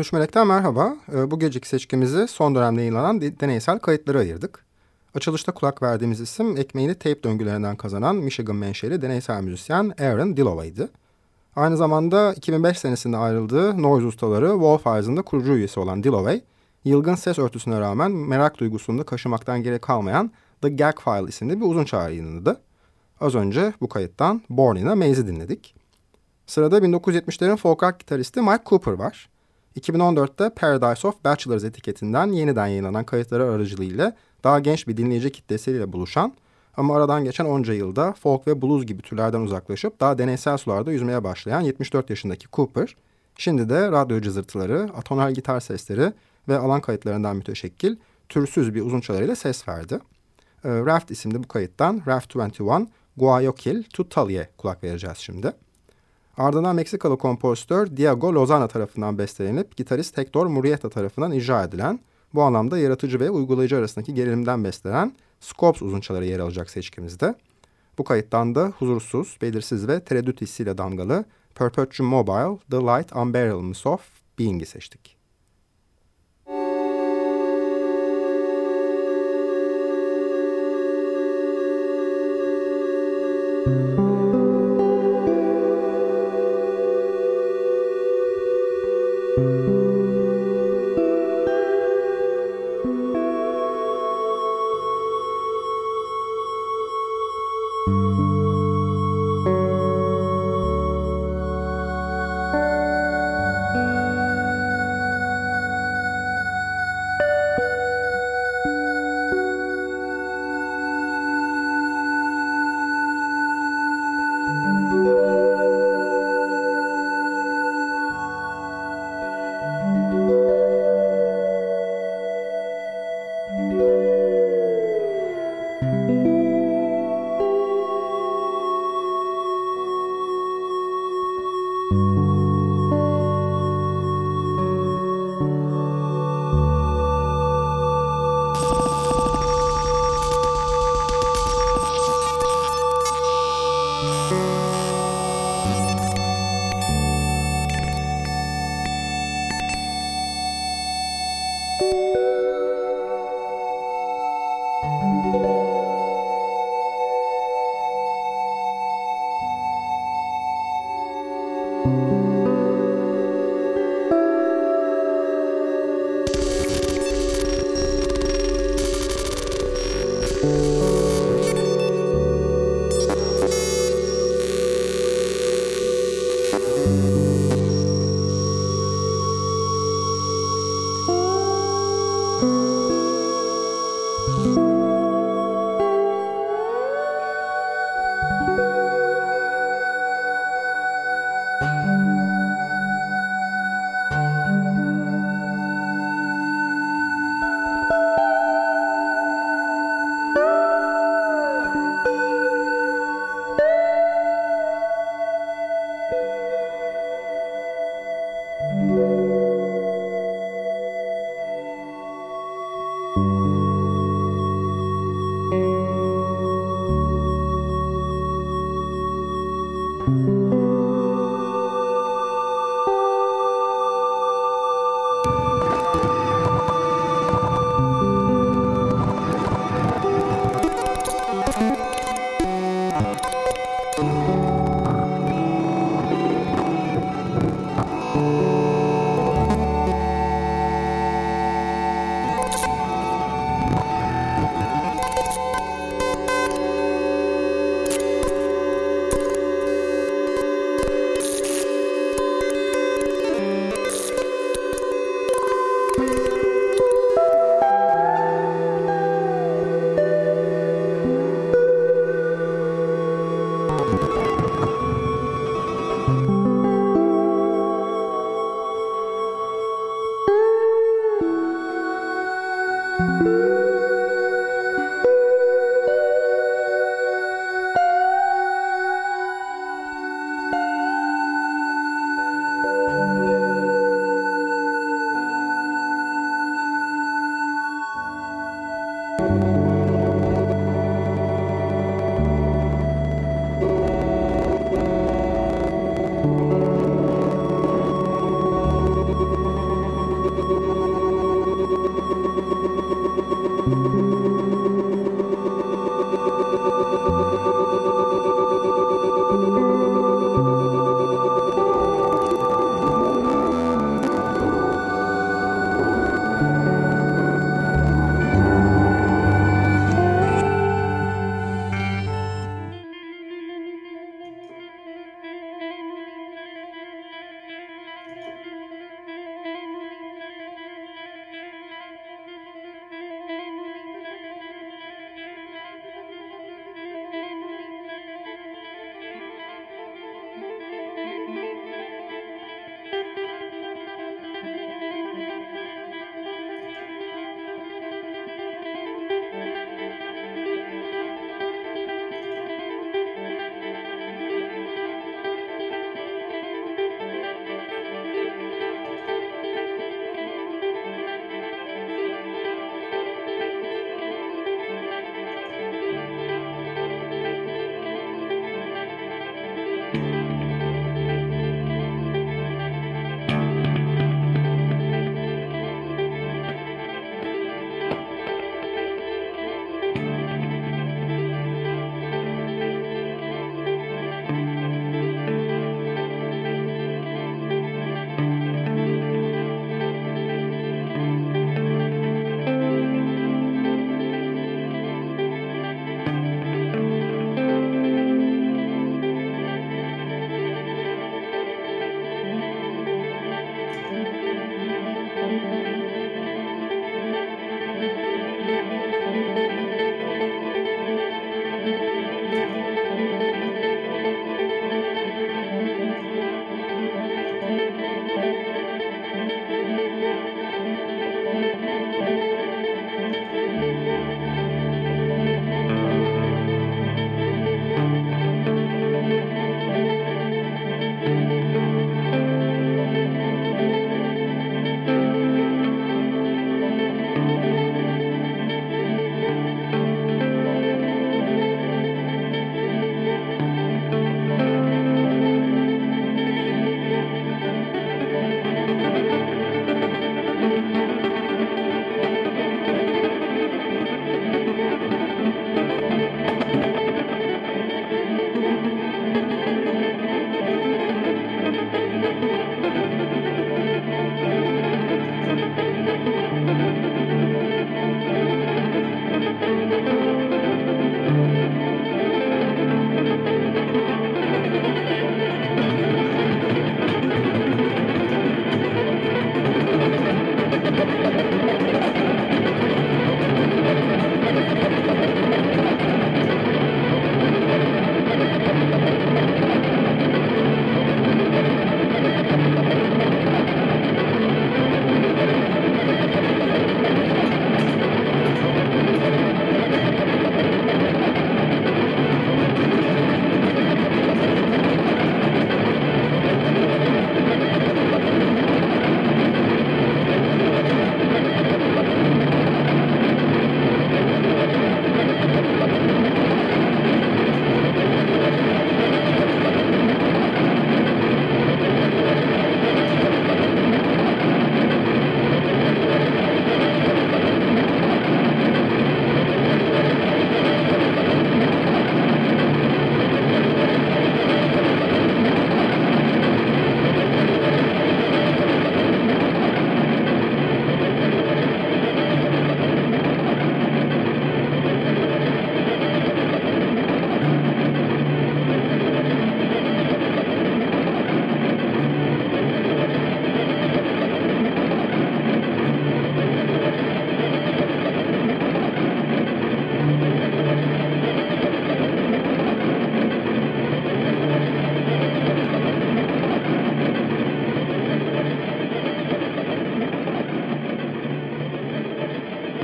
13 Melek'ten merhaba. Ee, bu geceki seçkimizi son dönemde yayınlanan deneysel kayıtlara ayırdık. Açılışta kulak verdiğimiz isim ekmeğini tape döngülerinden kazanan Michigan menşeli deneysel müzisyen Aaron Dilloway'dı. Aynı zamanda 2005 senesinde ayrıldığı Noise ustaları Wolfeyes'ın da kurucu üyesi olan Dilloway, yılgın ses örtüsüne rağmen merak duygusunda kaşımaktan geri kalmayan The Gag File isimli bir uzun çağrı yayınladı. Az önce bu kayıttan Born in a Maze'i dinledik. Sırada 1970'lerin folk rock gitaristi Mike Cooper var. 2014'te Paradise of Bachelors etiketinden yeniden yayınlanan kayıtları aracılığıyla daha genç bir dinleyici kitlesiyle buluşan ama aradan geçen onca yılda folk ve blues gibi türlerden uzaklaşıp daha deneysel sularda yüzmeye başlayan 74 yaşındaki Cooper, şimdi de radyo cızırtıları, atonal gitar sesleri ve alan kayıtlarından müteşekkil türsüz bir uzun çalarıyla ses verdi. Ee, Raft isimli bu kayıttan Raft 21 Guayaquil to Tali'ye kulak vereceğiz şimdi. Ardından Meksikalı kompozitör Diego Lozana tarafından bestelenip gitarist Hector Murrieta tarafından icra edilen, bu anlamda yaratıcı ve uygulayıcı arasındaki gerilimden beslenen Scopes uzunçaları yer alacak seçkimizde. Bu kayıttan da huzursuz, belirsiz ve tereddüt hissiyle damgalı Perpetuum Mobile, The Light Unbearableness of Being'i seçtik.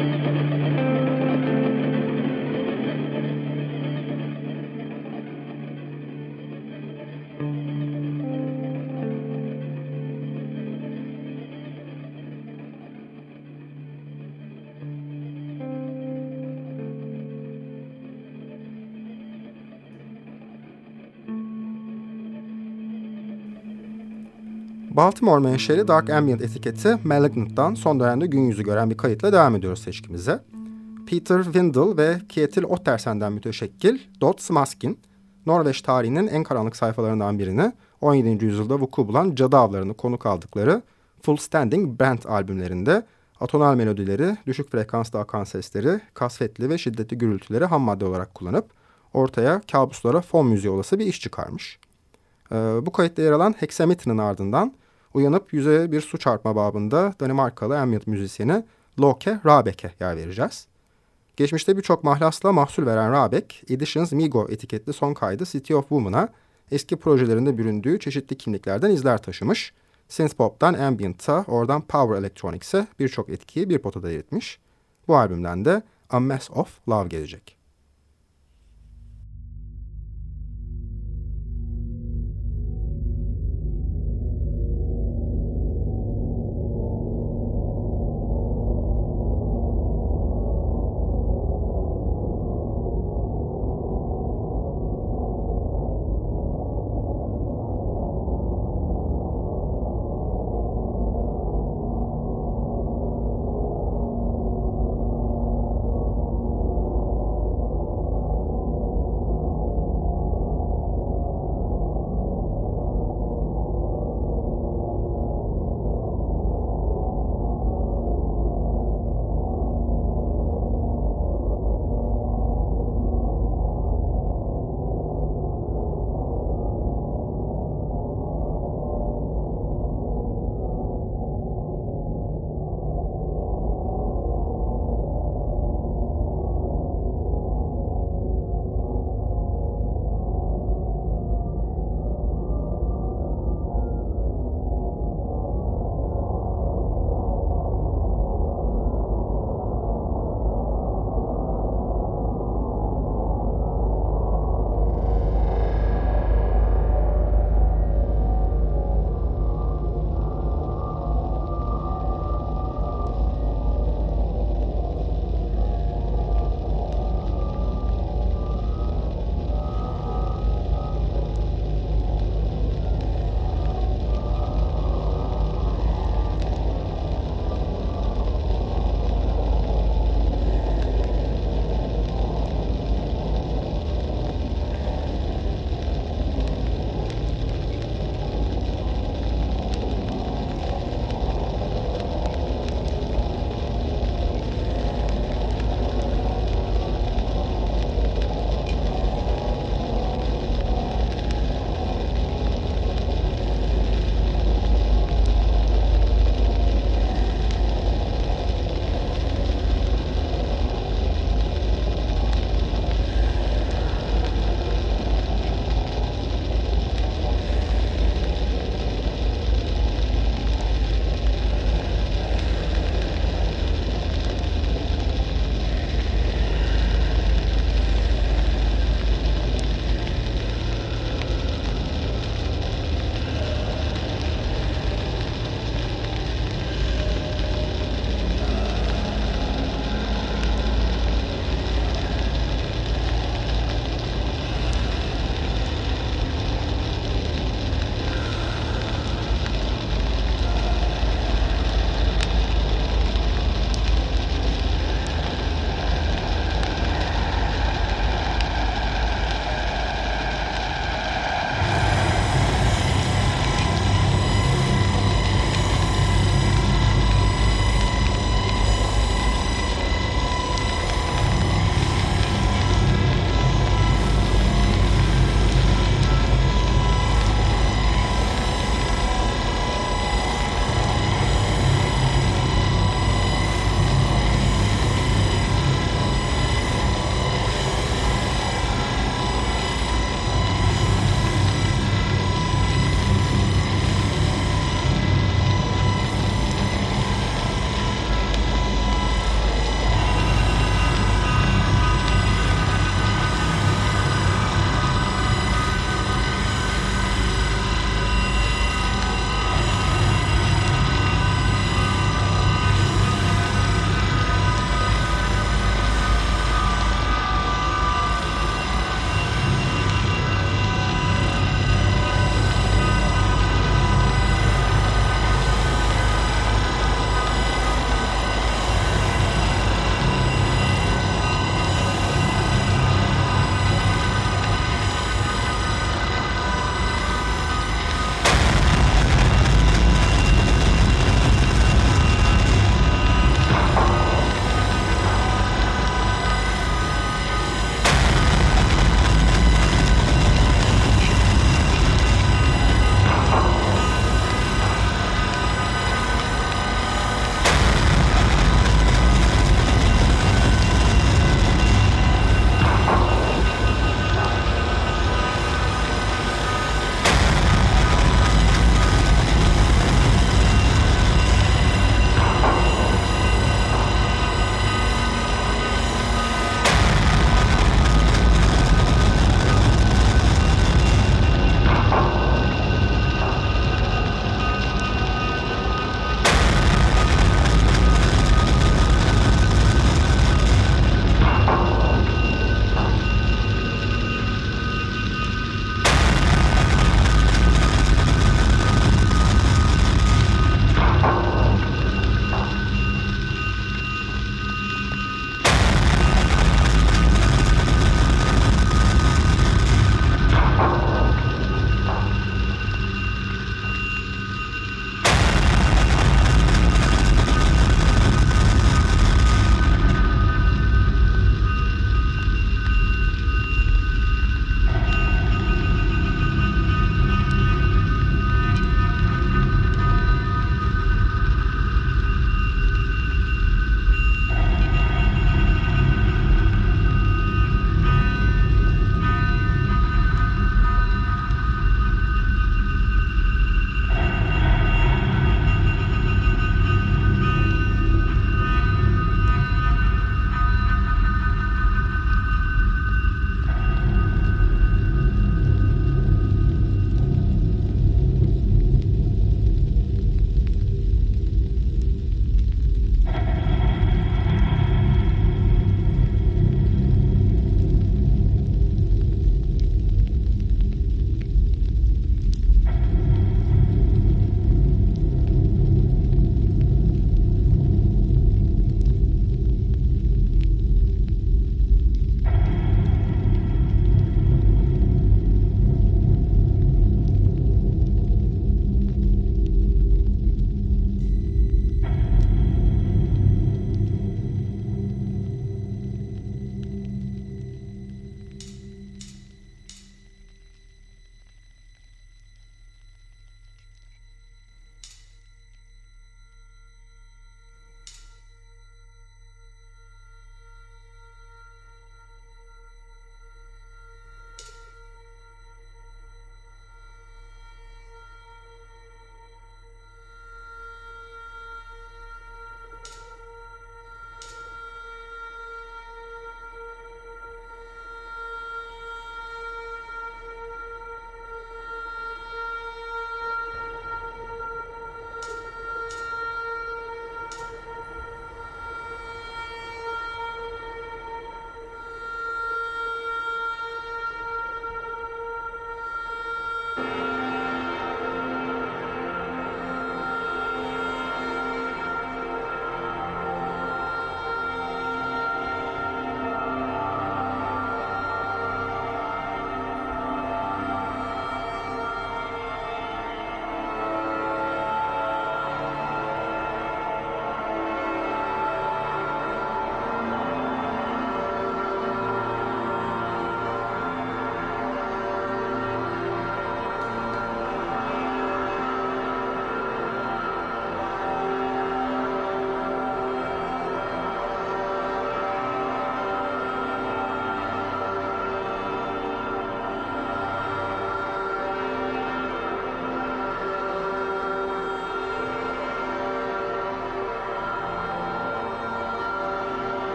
thank you. Baltimore menşeli Dark Ambient etiketi Malignant'tan son dönemde gün yüzü gören bir kayıtla devam ediyoruz seçkimize. Peter Windle ve Kjetil Ottersen'den müteşekkil Dot Smaskin, Norveç tarihinin en karanlık sayfalarından birini 17. yüzyılda vuku bulan cadı avlarını konuk aldıkları Full Standing Band albümlerinde atonal melodileri, düşük frekanslı akan sesleri, kasvetli ve şiddetli gürültüleri ham madde olarak kullanıp ortaya kabuslara fon müziği olası bir iş çıkarmış. Ee, bu kayıtta yer alan Hexameter'ın ardından uyanıp yüzeye bir su çarpma babında Danimarkalı ambient müzisyeni Loke Rabek'e yer vereceğiz. Geçmişte birçok mahlasla mahsul veren Rabek, Editions Migo etiketli son kaydı City of Woman'a eski projelerinde büründüğü çeşitli kimliklerden izler taşımış. Synthpop'tan Ambient'a, oradan Power Electronics'e birçok etkiyi bir potada eritmiş. Bu albümden de A Mess of Love gelecek.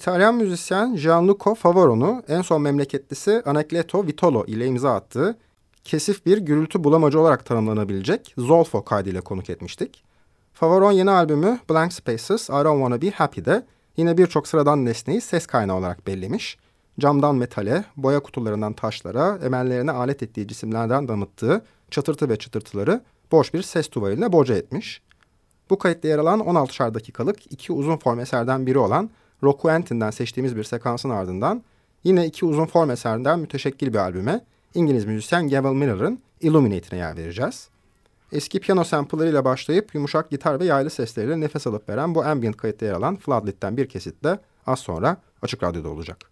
İtalyan müzisyen Gianluca Favaro'nu en son memleketlisi Anacleto Vitolo ile imza attığı kesif bir gürültü bulamacı olarak tanımlanabilecek Zolfo kaydıyla konuk etmiştik. Favaron yeni albümü Blank Spaces I Don't Wanna Be Happy'de yine birçok sıradan nesneyi ses kaynağı olarak bellemiş. Camdan metale, boya kutularından taşlara, emellerine alet ettiği cisimlerden damıttığı çatırtı ve çıtırtıları boş bir ses tuvaline boca etmiş. Bu kayıtta yer alan 16'şar dakikalık iki uzun form eserden biri olan Rockwentin'den seçtiğimiz bir sekansın ardından yine iki uzun form eserinden müteşekkil bir albüme İngiliz müzisyen Gavin Miller'ın Illuminate'ine yer vereceğiz. Eski piyano sample'larıyla başlayıp yumuşak gitar ve yaylı sesleriyle nefes alıp veren bu ambient kayıtta yer alan Floodlit'ten bir kesit de az sonra Açık Radyo'da olacak.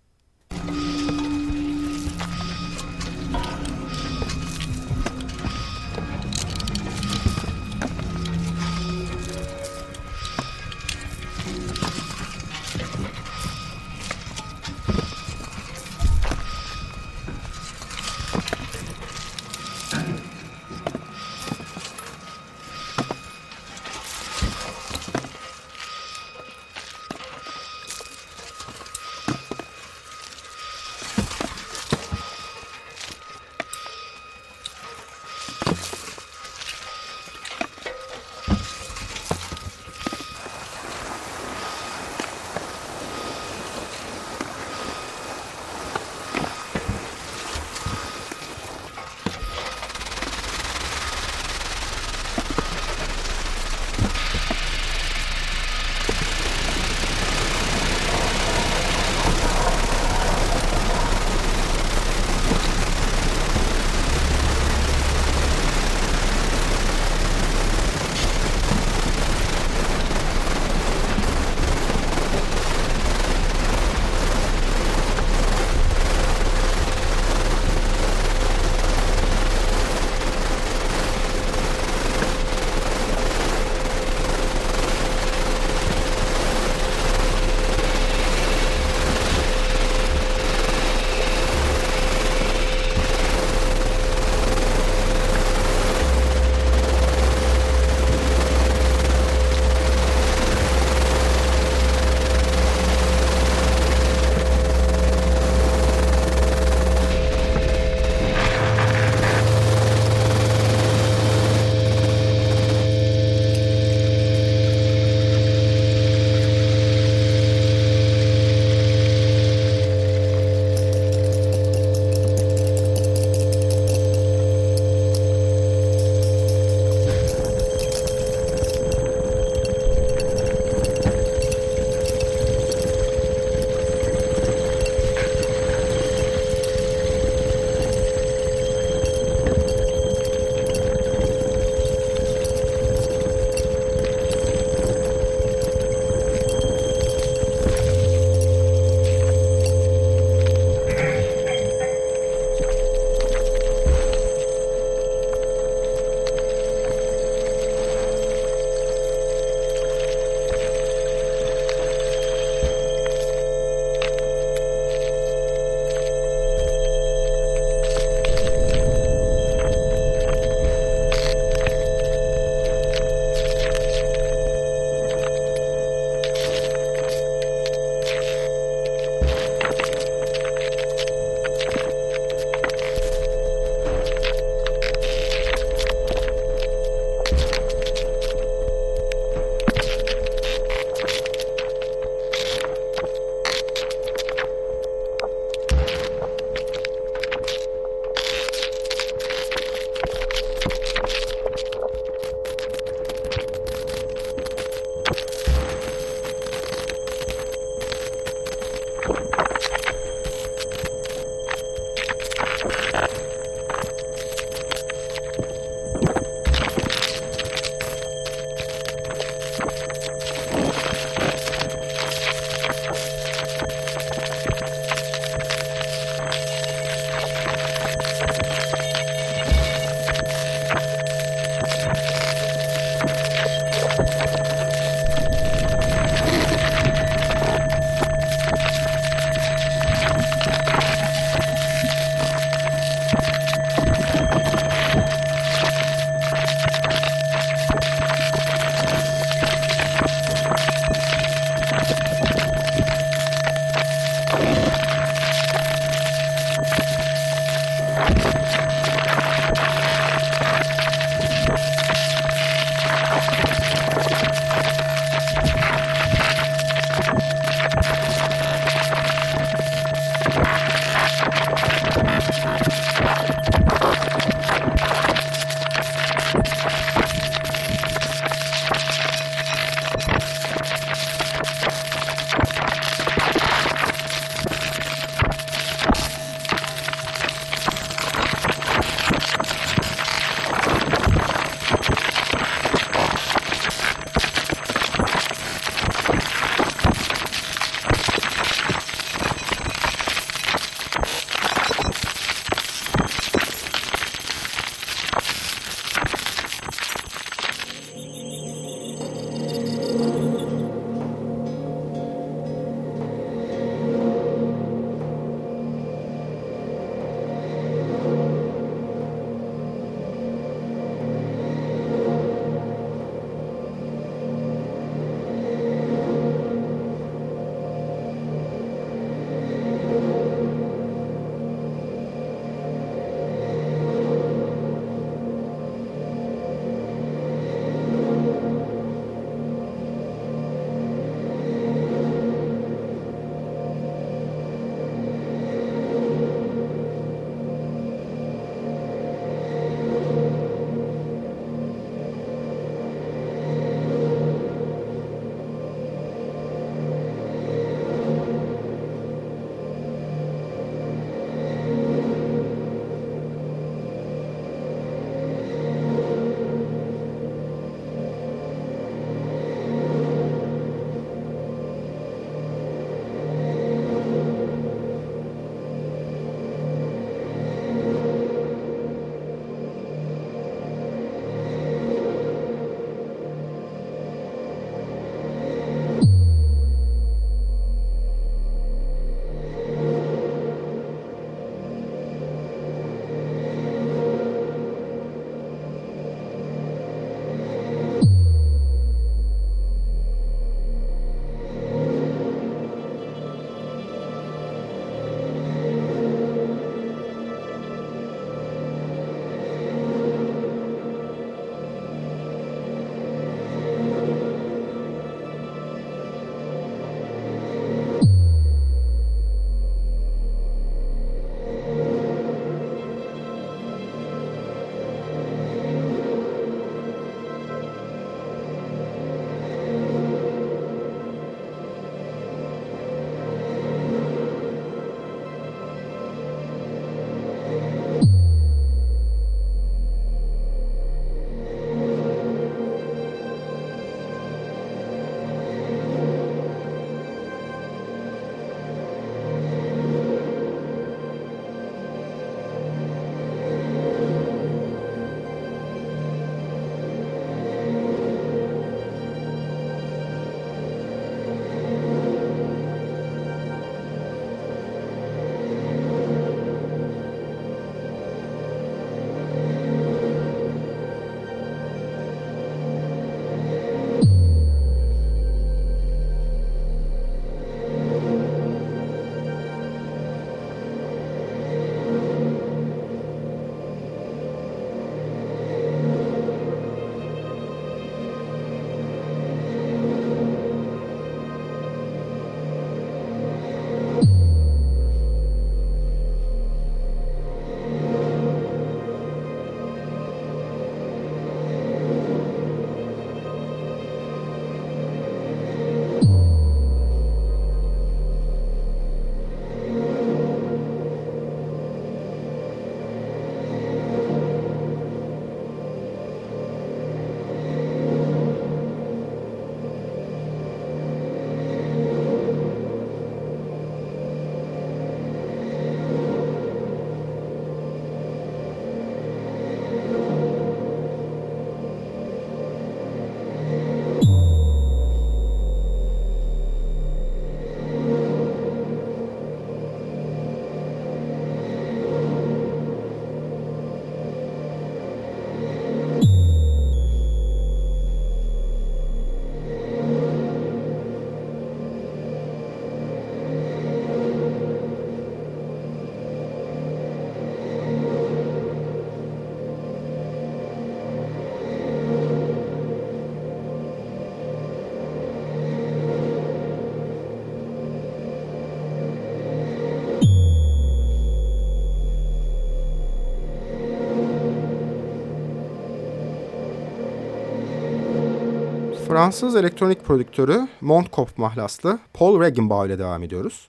Fransız elektronik prodüktörü Montkopf mahlaslı Paul Regenbauer ile devam ediyoruz.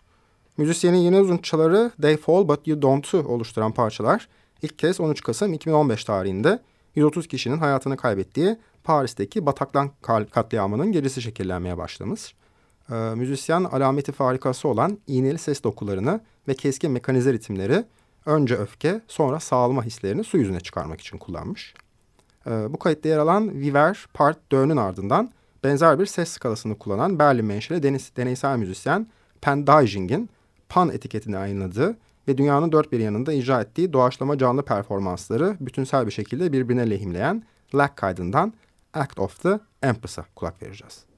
Müzisyenin yeni uzunçaları They Fall But You Don't'u oluşturan parçalar ilk kez 13 Kasım 2015 tarihinde 130 kişinin hayatını kaybettiği Paris'teki Bataklan katliamının gecesi şekillenmeye başlamış. Ee, müzisyen alameti farikası olan iğneli ses dokularını ve keskin mekanize ritimleri önce öfke sonra sağlama hislerini su yüzüne çıkarmak için kullanmış. Ee, bu kayıtta yer alan Viver Part 4'ün ardından benzer bir ses skalasını kullanan Berlin menşeli deneysel müzisyen Pan Daijing'in Pan etiketini yayınladığı ve dünyanın dört bir yanında icra ettiği doğaçlama canlı performansları bütünsel bir şekilde birbirine lehimleyen Black kaydından Act of the Empress'a kulak vereceğiz.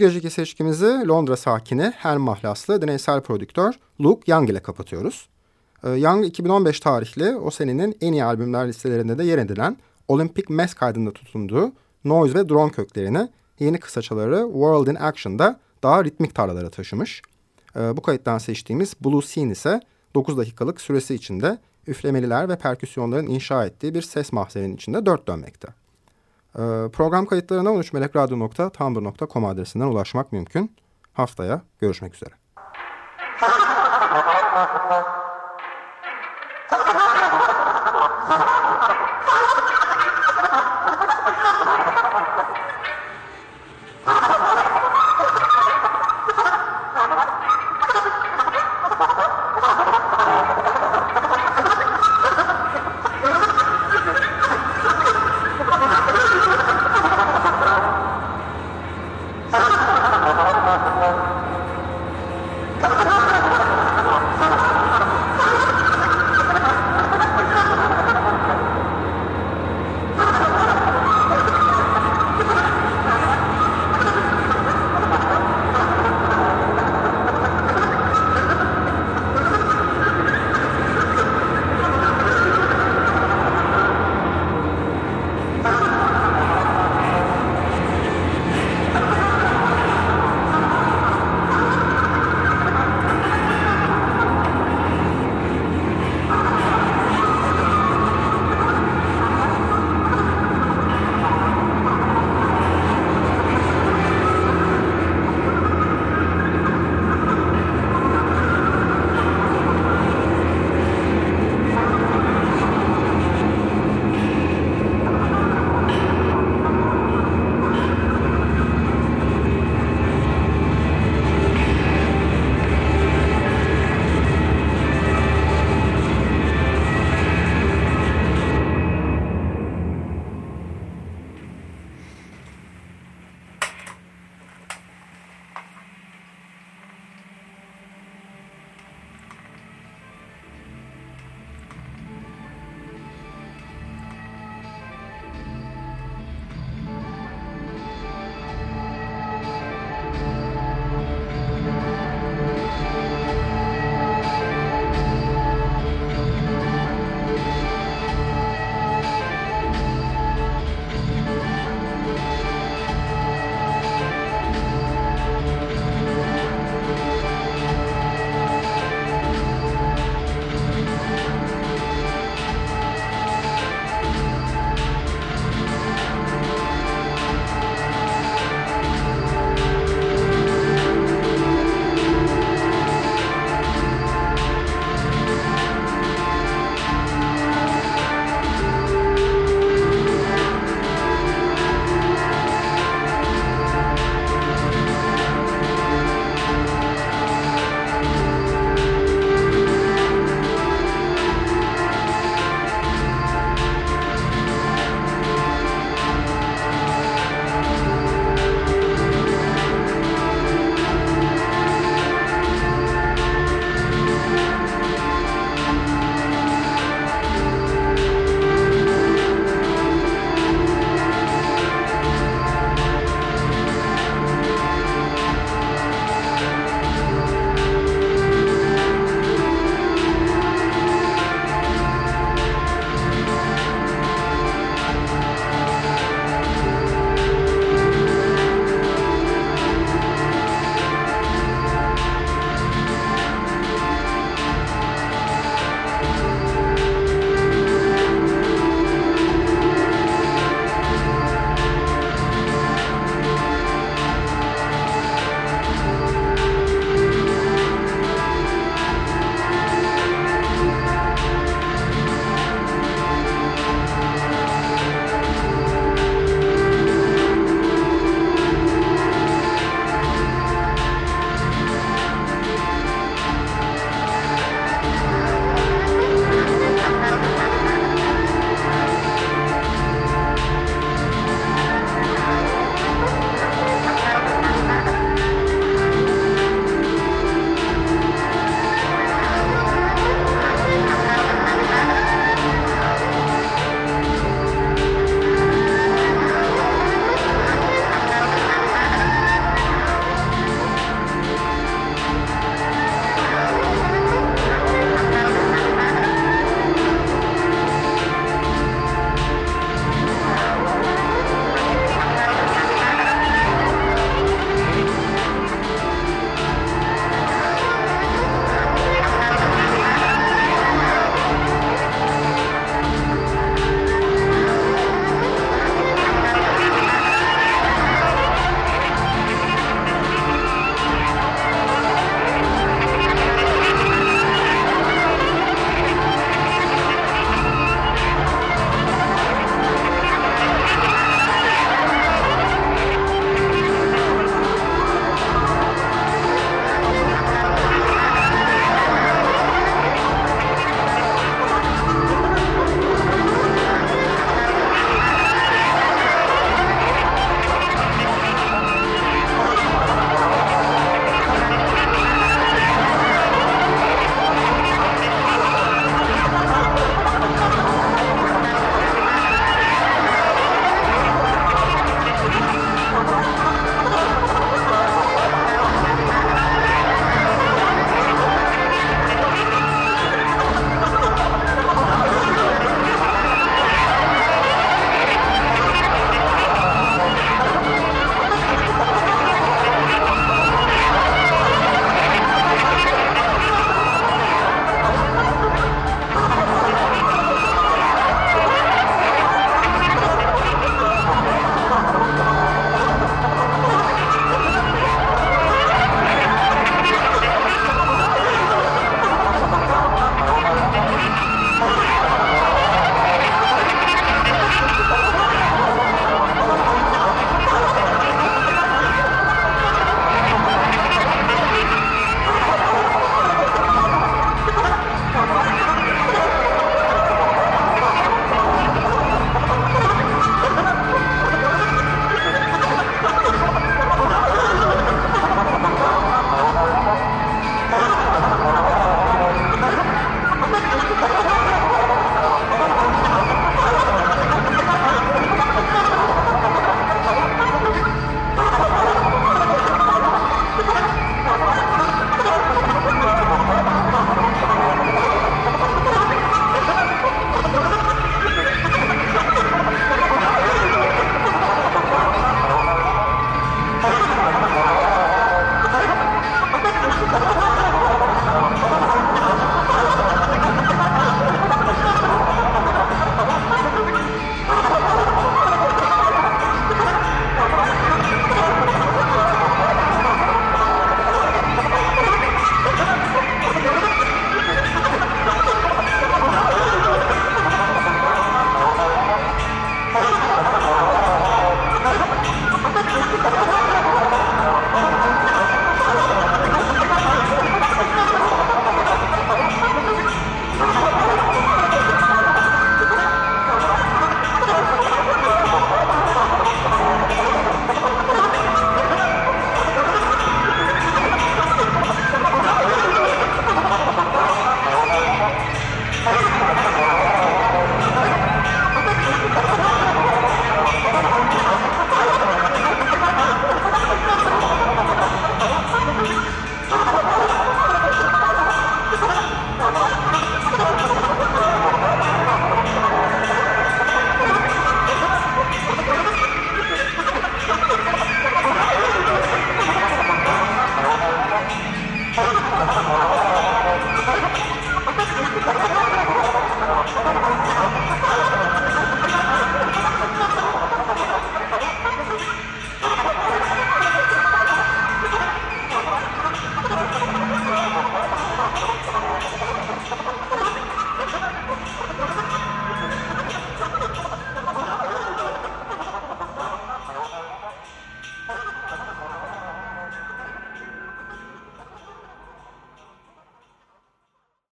Geceki seçkimizi Londra sakini her mahlaslı deneysel prodüktör Luke Young ile kapatıyoruz. Ee, Young 2015 tarihli o senenin en iyi albümler listelerinde de yer edilen Olympic Mass kaydında tutunduğu Noise ve Drone köklerini yeni kısaçaları World in Action'da daha ritmik tarlalara taşımış. Ee, bu kayıttan seçtiğimiz Blue Scene ise 9 dakikalık süresi içinde üflemeliler ve perküsyonların inşa ettiği bir ses mahzenin içinde dört dönmekte. Ee, program kayıtlarına 13melekradyo.tumblr.com adresinden ulaşmak mümkün. Haftaya görüşmek üzere. Ha ha ha ha ha!